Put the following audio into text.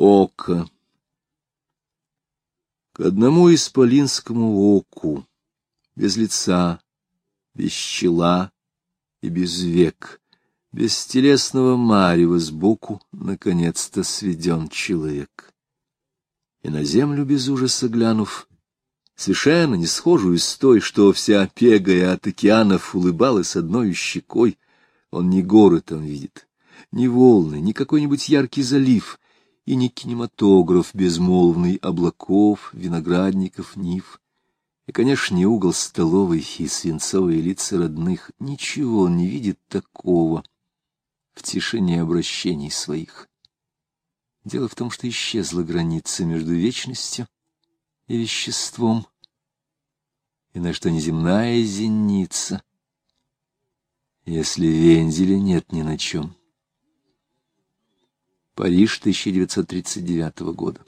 Око. К одному исполинскому оку, без лица, без чела и без век, без телесного марева сбоку, наконец-то сведен человек. И на землю без ужаса глянув, совершенно не схожую с той, что вся пегая от океанов улыбалась одной щекой, он не горы там видит, ни волны, ни какой-нибудь яркий залив, и не кинематограф безмолвный облаков, виноградников, нив. И, конечно, не угол столовой и свинцовые лица родных. Ничего он не видит такого в тишине обращений своих. Дело в том, что исчезла граница между вечностью и веществом, и на что неземная зеница, если вензеля нет ни на чем. Париж 1939 года.